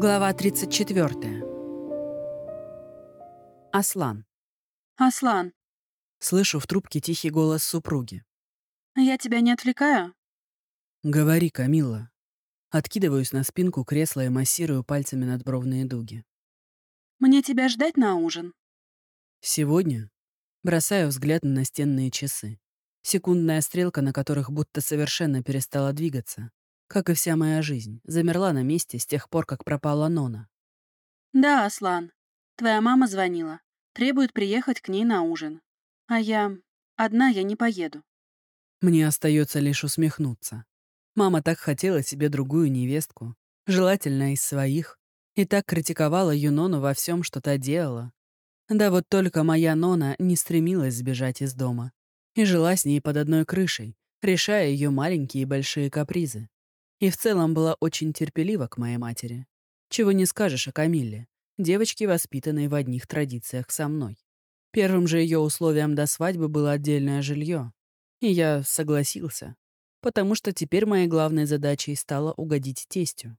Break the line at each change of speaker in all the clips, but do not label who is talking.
Глава 34. Аслан.
«Аслан,
Слышу в трубке тихий голос супруги.
я тебя не отвлекаю?»
«Говори, Камилла». Откидываюсь на спинку кресла и массирую пальцами надбровные дуги.
«Мне тебя ждать на ужин?»
Сегодня бросаю взгляд на настенные часы. Секундная стрелка, на которых будто совершенно перестала двигаться, как и вся моя жизнь, замерла на месте с тех пор, как пропала Нона.
«Да, Аслан. Твоя мама звонила. Требует приехать к ней на ужин. А я... Одна я не поеду».
Мне остается лишь усмехнуться. Мама так хотела себе другую невестку, желательно из своих, и так критиковала Юнону во всем, что та делала. Да вот только моя Нона не стремилась сбежать из дома и жила с ней под одной крышей, решая ее маленькие и большие капризы. И в целом была очень терпелива к моей матери. Чего не скажешь о Камилле, девочке, воспитанной в одних традициях со мной. Первым же ее условием до свадьбы было отдельное жилье. И я согласился, потому что теперь моей главной задачей стало угодить тестю.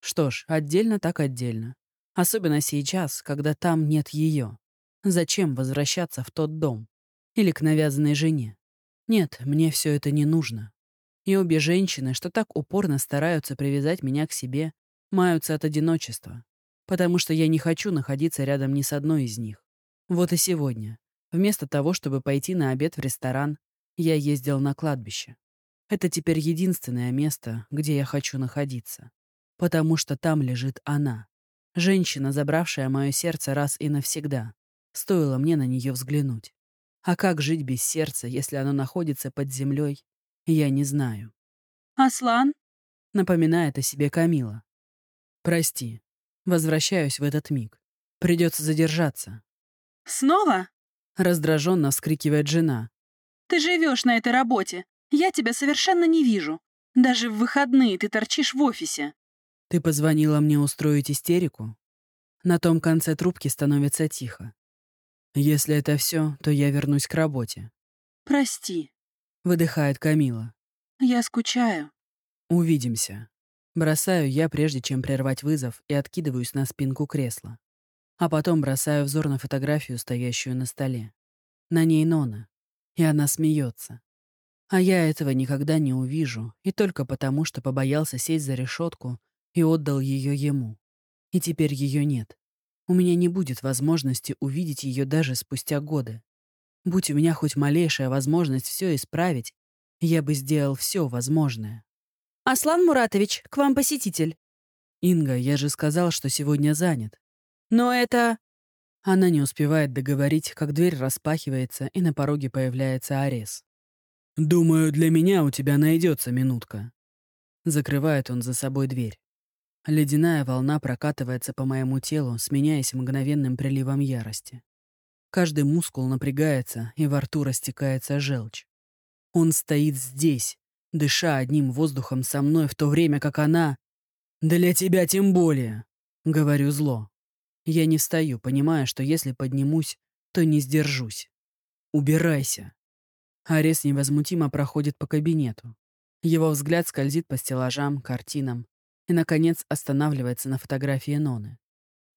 Что ж, отдельно так отдельно. Особенно сейчас, когда там нет ее. Зачем возвращаться в тот дом? Или к навязанной жене? Нет, мне все это не нужно. И обе женщины, что так упорно стараются привязать меня к себе, маются от одиночества, потому что я не хочу находиться рядом ни с одной из них. Вот и сегодня, вместо того, чтобы пойти на обед в ресторан, я ездил на кладбище. Это теперь единственное место, где я хочу находиться. Потому что там лежит она. Женщина, забравшая мое сердце раз и навсегда. Стоило мне на нее взглянуть. А как жить без сердца, если оно находится под землей, я не знаю.
«Аслан?»
Напоминает о себе Камила. Прости. Возвращаюсь в этот миг. Придется задержаться.
«Снова?
Раздраженно вскрикивает жена.
Ты живешь на этой работе. Я тебя совершенно не вижу. Даже в выходные ты торчишь в офисе».
Ты позвонила мне устроить истерику? На том конце трубки становится тихо. Если это все, то я вернусь к работе.
«Прости.
Выдыхает Камила.
Я скучаю».
Увидимся. Бросаю я, прежде чем прервать вызов, и откидываюсь на спинку кресла. А потом бросаю взор на фотографию, стоящую на столе. На ней Нона. И она смеется. А я этого никогда не увижу, и только потому, что побоялся сесть за решетку и отдал ее ему. И теперь ее нет. У меня не будет возможности увидеть ее даже спустя годы. Будь у меня хоть малейшая возможность все исправить, я бы сделал все возможное.
«Аслан Муратович, к вам посетитель».
Инга, я же сказал, что сегодня занят.
«Но это...»
Она не успевает договорить, как дверь распахивается, и на пороге появляется Арес. «Думаю, для меня у тебя найдется минутка». Закрывает он за собой дверь. Ледяная волна прокатывается по моему телу, сменяясь мгновенным приливом ярости. Каждый мускул напрягается, и во рту растекается желчь. Он стоит здесь, дыша одним воздухом со мной, в то время как она... «Для тебя тем более», — говорю зло. Я не встаю, понимая, что если поднимусь, то не сдержусь. «Убирайся». Арес невозмутимо проходит по кабинету. Его взгляд скользит по стеллажам, картинам и, наконец, останавливается на фотографии Ноны.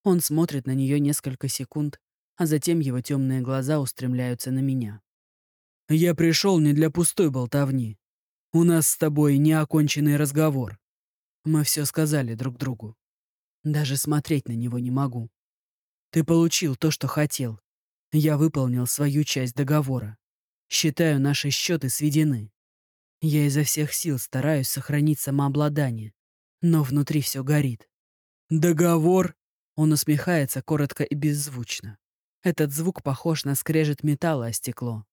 Он смотрит на нее несколько секунд, а затем его темные глаза устремляются на меня. «Я пришел не для пустой болтовни. У нас с тобой неоконченный разговор. Мы все сказали друг другу. Даже смотреть на него не могу. Ты получил то, что хотел. Я выполнил свою часть договора. Считаю, наши счеты сведены. Я изо всех сил стараюсь сохранить самообладание, но внутри все горит. «Договор?» Он усмехается коротко и беззвучно. Этот звук похож на скрежет металла о стекло.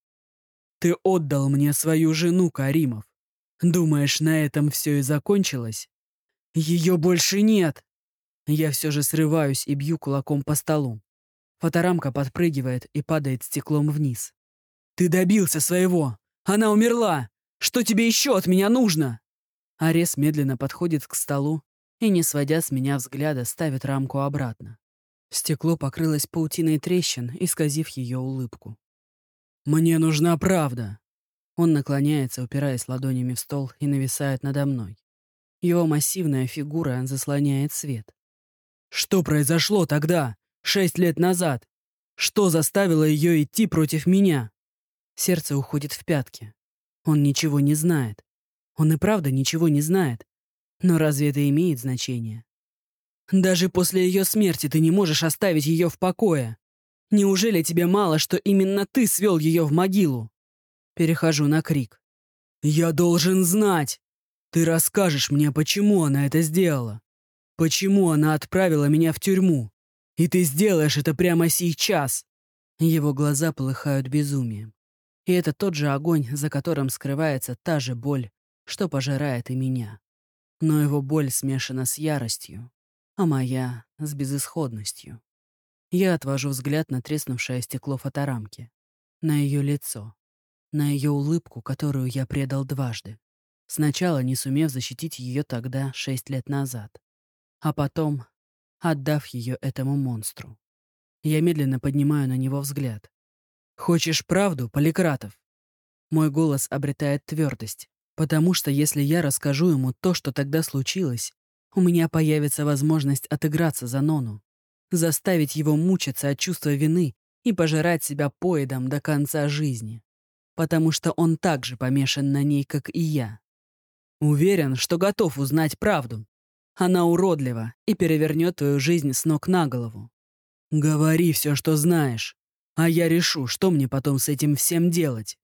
«Ты отдал мне свою жену, Каримов. Думаешь, на этом все и закончилось? Ее больше нет!» Я все же срываюсь и бью кулаком по столу. Фоторамка подпрыгивает и падает стеклом вниз. «Ты добился своего! Она умерла! Что тебе еще от меня нужно?» Арес медленно подходит к столу и, не сводя с меня взгляда, ставит рамку обратно. Стекло покрылось паутиной трещин, исказив ее улыбку. «Мне нужна правда!» Он наклоняется, упираясь ладонями в стол и нависает надо мной. Его массивная фигура заслоняет свет. Что произошло тогда, шесть лет назад? Что заставило ее идти против меня? Сердце уходит в пятки. Он ничего не знает. Он и правда ничего не знает. Но разве это имеет значение? Даже после ее смерти ты не можешь оставить ее в покое. Неужели тебе мало, что именно ты свел ее в могилу? Перехожу на крик. Я должен знать. Ты расскажешь мне, почему она это сделала. Почему она отправила меня в тюрьму. И ты сделаешь это прямо сейчас. Его глаза полыхают безумием. И это тот же огонь, за которым скрывается та же боль, что пожирает и меня. Но его боль смешана с яростью, а моя — с безысходностью. Я отвожу взгляд на треснувшее стекло фоторамки, на ее лицо, на ее улыбку, которую я предал дважды. Сначала не сумев защитить ее тогда, шесть лет назад, а потом отдав ее этому монстру. Я медленно поднимаю на него взгляд. «Хочешь правду, Поликратов?» Мой голос обретает твердость, потому что если я расскажу ему то, что тогда случилось, у меня появится возможность отыграться за Нону, заставить его мучиться от чувства вины и пожирать себя поедом до конца жизни, потому что он так же помешан на ней, как и я. Уверен, что готов узнать правду. Она уродлива и перевернет твою жизнь с ног на голову. Говори все, что знаешь, а я решу, что мне потом с этим всем делать.